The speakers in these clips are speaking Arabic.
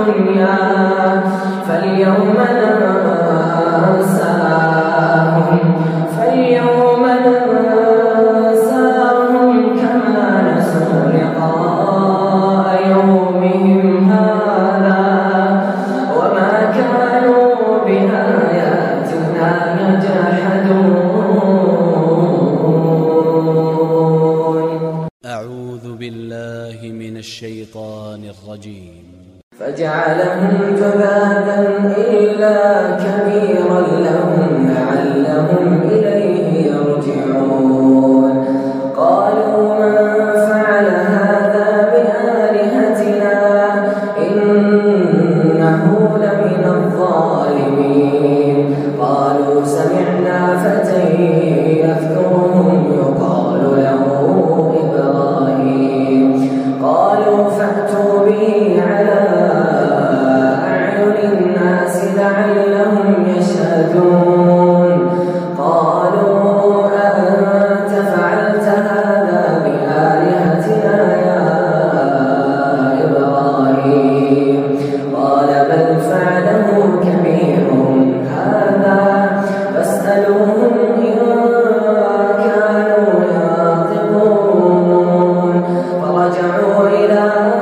الدنيا فاليوم ننساهم فاليوم ننساهم كما نسوا لقاء يومهم هذا وما كانوا بآياتنا يجحدون. أ ع و ذ ب ا ل ل ه من ا ل فجعلهم جباتا إلى تدعو إلى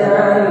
Yeah.